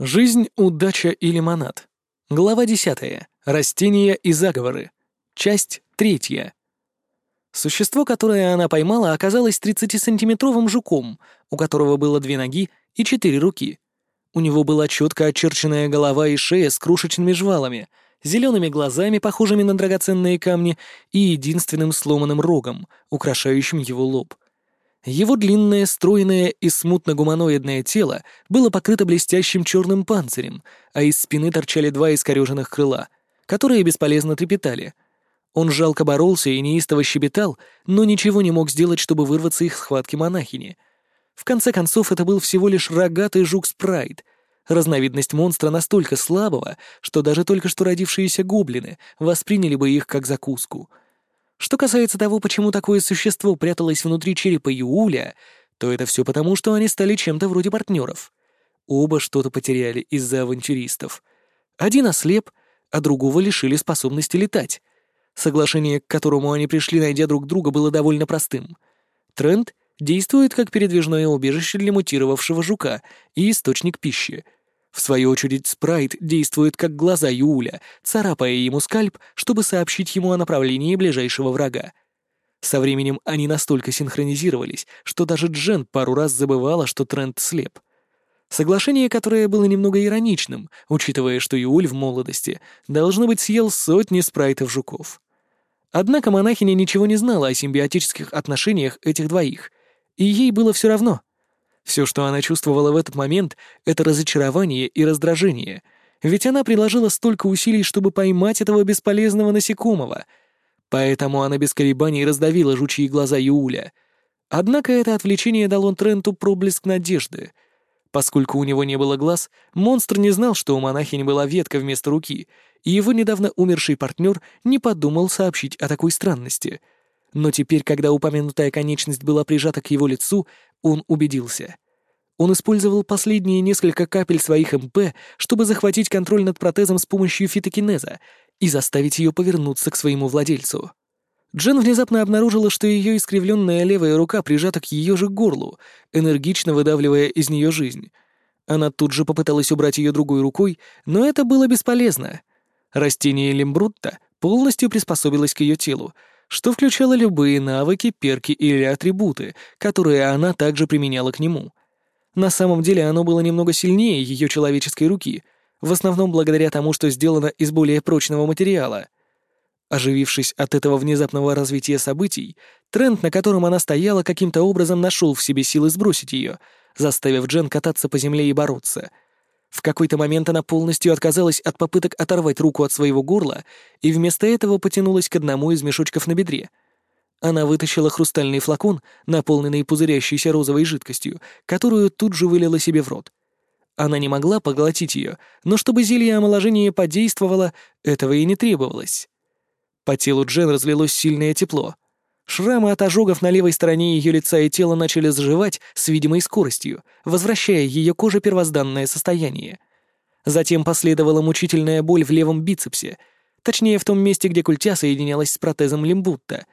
Жизнь, удача и лимонад. Глава 10. Растения и заговоры. Часть 3. Существо, которое она поймала, оказалось 30-сантиметровым жуком, у которого было две ноги и четыре руки. У него была четко очерченная голова и шея с крошечными жвалами, зелеными глазами, похожими на драгоценные камни, и единственным сломанным рогом, украшающим его лоб — его длинное, стройное и смутно-гуманоидное тело было покрыто блестящим черным панцирем, а из спины торчали два искореженных крыла, которые бесполезно трепетали. Он жалко боролся и неистово щебетал, но ничего не мог сделать, чтобы вырваться их схватки монахини. В конце концов, это был всего лишь рогатый жук-спрайт, разновидность монстра настолько слабого, что даже только что родившиеся гоблины восприняли бы их как закуску — что касается того, почему такое существо пряталось внутри черепа Юуля, то это все потому, что они стали чем-то вроде партнеров. Оба что-то потеряли из-за авантюристов. Один ослеп, а другого лишили способности летать. Соглашение, к которому они пришли, найдя друг друга, было довольно простым. Тренд действует как передвижное убежище для мутировавшего жука и источник пищи — в свою очередь, спрайт действует как глаза Юля, царапая ему скальп, чтобы сообщить ему о направлении ближайшего врага. Со временем они настолько синхронизировались, что даже Джен пару раз забывала, что Трент слеп. Соглашение, которое было немного ироничным, учитывая, что Юль в молодости, должно быть, съел сотни спрайтов-жуков. Однако монахиня ничего не знала о симбиотических отношениях этих двоих, и ей было все равно — все, что она чувствовала в этот момент, это разочарование и раздражение, ведь она приложила столько усилий, чтобы поймать этого бесполезного насекомого. Поэтому она без колебаний раздавила жучьи глаза Юля. Однако это отвлечение дало Тренту проблеск надежды. Поскольку у него не было глаз, монстр не знал, что у монахини была ветка вместо руки, и его недавно умерший партнер не подумал сообщить о такой странности — но теперь, когда упомянутая конечность была прижата к его лицу, он убедился. Он использовал последние несколько капель своих МП, чтобы захватить контроль над протезом с помощью фитокинеза и заставить ее повернуться к своему владельцу. Джен внезапно обнаружила, что ее искривленная левая рука прижата к ее же горлу, энергично выдавливая из нее жизнь. Она тут же попыталась убрать ее другой рукой, но это было бесполезно. Растение лимбрутта полностью приспособилось к ее телу, что включало любые навыки, перки или атрибуты, которые она также применяла к нему. На самом деле оно было немного сильнее ее человеческой руки, в основном благодаря тому, что сделано из более прочного материала. Оживившись от этого внезапного развития событий, тренд, на котором она стояла, каким-то образом нашел в себе силы сбросить ее, заставив Джен кататься по земле и бороться — в какой-то момент она полностью отказалась от попыток оторвать руку от своего горла и вместо этого потянулась к одному из мешочков на бедре. Она вытащила хрустальный флакон, наполненный пузырящейся розовой жидкостью, которую тут же вылила себе в рот. Она не могла поглотить ее, но чтобы зелье омоложения подействовало, этого и не требовалось. По телу Джен разлилось сильное тепло — Шрамы от ожогов на левой стороне ее лица и тела начали заживать с видимой скоростью, возвращая ее коже первозданное состояние. Затем последовала мучительная боль в левом бицепсе, точнее в том месте, где культя соединялась с протезом лимбутта.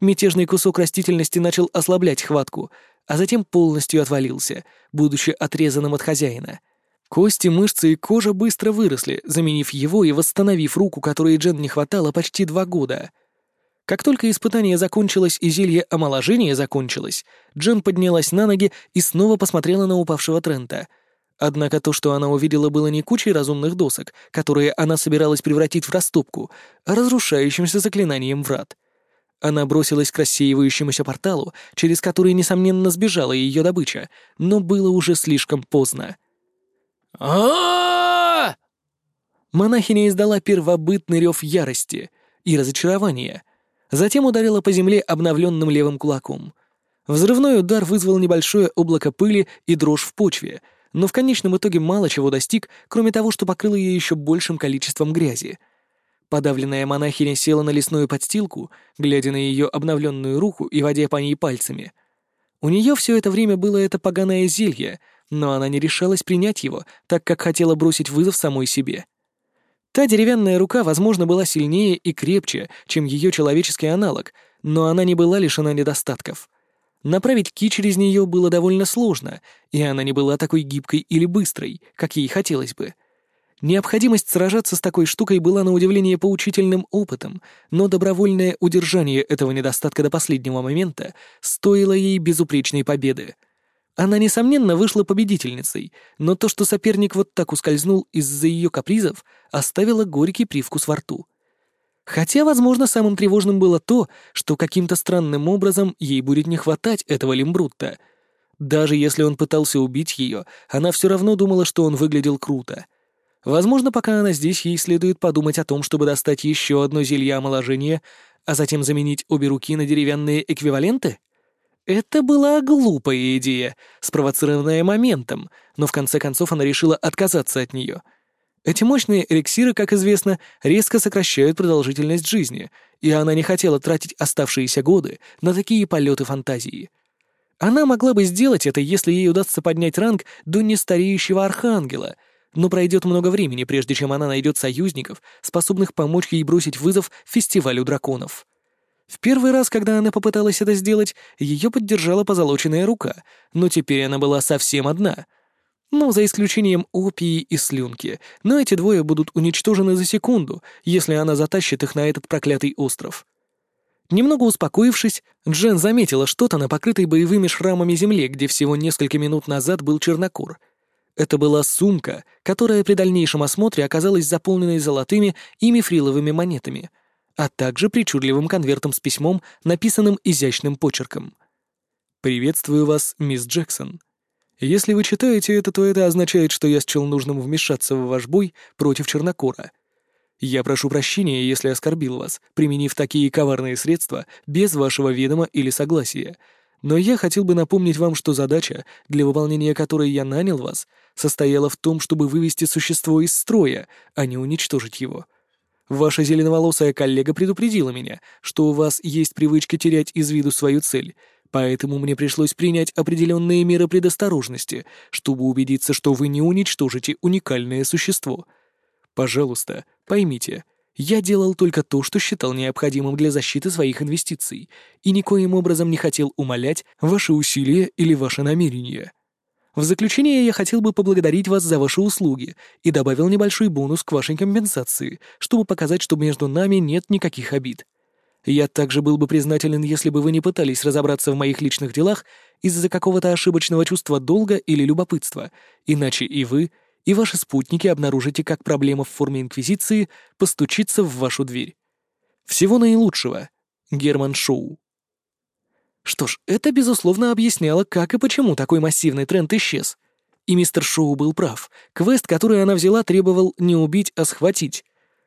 Мятежный кусок растительности начал ослаблять хватку, а затем полностью отвалился, будучи отрезанным от хозяина. Кости, мышцы и кожа быстро выросли, заменив его и восстановив руку, которой Джен не хватало почти два года — как только испытание закончилось и зелье омоложения закончилось, Джен поднялась на ноги и снова посмотрела на упавшего Трента. Однако то, что она увидела, было не кучей разумных досок, которые она собиралась превратить в растопку, а разрушающимся заклинанием врат. Она бросилась к рассеивающемуся порталу, через который, несомненно, сбежала ее добыча, но было уже слишком поздно. а Монахиня издала первобытный рев ярости и разочарования — затем ударила по земле обновленным левым кулаком. Взрывной удар вызвал небольшое облако пыли и дрожь в почве, но в конечном итоге мало чего достиг, кроме того, что покрыл ее еще большим количеством грязи. Подавленная монахиня села на лесную подстилку, глядя на ее обновленную руку и водя по ней пальцами. У нее все это время было это поганое зелье, но она не решалась принять его, так как хотела бросить вызов самой себе. Та деревянная рука, возможно, была сильнее и крепче, чем ее человеческий аналог, но она не была лишена недостатков. Направить ки через нее было довольно сложно, и она не была такой гибкой или быстрой, как ей хотелось бы. Необходимость сражаться с такой штукой была на удивление поучительным опытом, но добровольное удержание этого недостатка до последнего момента стоило ей безупречной победы. Она, несомненно, вышла победительницей, но то, что соперник вот так ускользнул из-за ее капризов, оставило горький привкус во рту. Хотя, возможно, самым тревожным было то, что каким-то странным образом ей будет не хватать этого лимбрутта. Даже если он пытался убить ее, она все равно думала, что он выглядел круто. Возможно, пока она здесь, ей следует подумать о том, чтобы достать еще одно зелье омоложения, а затем заменить обе руки на деревянные эквиваленты? Это была глупая идея, спровоцированная моментом, но в конце концов она решила отказаться от нее — эти мощные эликсиры, как известно, резко сокращают продолжительность жизни, и она не хотела тратить оставшиеся годы на такие полеты фантазии. Она могла бы сделать это, если ей удастся поднять ранг до нестареющего архангела, но пройдет много времени, прежде чем она найдет союзников, способных помочь ей бросить вызов фестивалю драконов. В первый раз, когда она попыталась это сделать, ее поддержала позолоченная рука, но теперь она была совсем одна — ну, за исключением опии и слюнки, но эти двое будут уничтожены за секунду, если она затащит их на этот проклятый остров. Немного успокоившись, Джен заметила что-то на покрытой боевыми шрамами земле, где всего несколько минут назад был чернокур. Это была сумка, которая при дальнейшем осмотре оказалась заполненной золотыми и мифриловыми монетами, а также причудливым конвертом с письмом, написанным изящным почерком. «Приветствую вас, мисс Джексон. Если вы читаете это, то это означает, что я счел нужным вмешаться в ваш бой против Чернокора. Я прошу прощения, если оскорбил вас, применив такие коварные средства без вашего ведома или согласия. Но я хотел бы напомнить вам, что задача, для выполнения которой я нанял вас, состояла в том, чтобы вывести существо из строя, а не уничтожить его. Ваша зеленоволосая коллега предупредила меня, что у вас есть привычка терять из виду свою цель — Поэтому мне пришлось принять определенные меры предосторожности, чтобы убедиться, что вы не уничтожите уникальное существо. Пожалуйста, поймите, я делал только то, что считал необходимым для защиты своих инвестиций, и никоим образом не хотел умалять ваши усилия или ваши намерения. В заключение я хотел бы поблагодарить вас за ваши услуги и добавил небольшой бонус к вашей компенсации, чтобы показать, что между нами нет никаких обид. Я также был бы признателен, если бы вы не пытались разобраться в моих личных делах из-за какого-то ошибочного чувства долга или любопытства, иначе и вы, и ваши спутники обнаружите, как проблема в форме Инквизиции постучится в вашу дверь. Всего наилучшего. Герман Шоу. Что ж, это, безусловно, объясняло, как и почему такой массивный тренд исчез. И мистер Шоу был прав. Квест, который она взяла, требовал не убить, а схватить.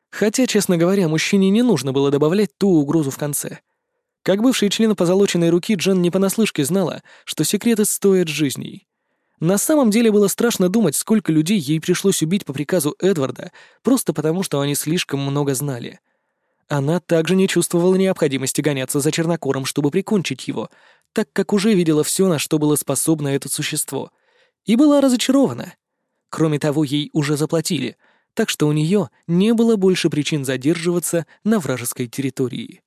Хотя, честно говоря, мужчине не нужно было добавлять ту угрозу в конце. Как бывший член позолоченной руки, Джен не понаслышке знала, что секреты стоят жизней. На самом деле было страшно думать, сколько людей ей пришлось убить по приказу Эдварда, просто потому, что они слишком много знали. Она также не чувствовала необходимости гоняться за Чернокором, чтобы прикончить его, так как уже видела все, на что было способно это существо. И была разочарована. Кроме того, ей уже заплатили — так что у нее не было больше причин задерживаться на вражеской территории.